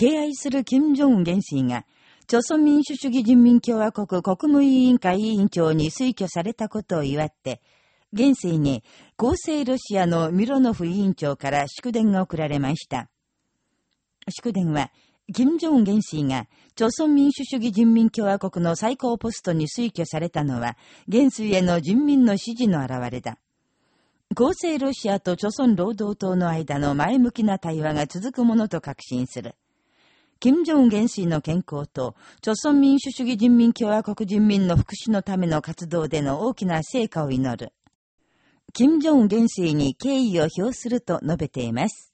敬愛する金正恩元帥が、朝鮮民主主義人民共和国国務委員会委員長に推挙されたことを祝って、元帥に公正ロシアのミロノフ委員長から祝電が送られました。祝電は、金正恩元帥が、朝鮮民主主義人民共和国の最高ポストに推挙されたのは、元帥への人民の支持の表れだ。公正ロシアと朝鮮労働党の間の前向きな対話が続くものと確信する。金正恩元帥の健康と、朝鮮民主主義人民共和国人民の福祉のための活動での大きな成果を祈る。金正恩元帥に敬意を表すると述べています。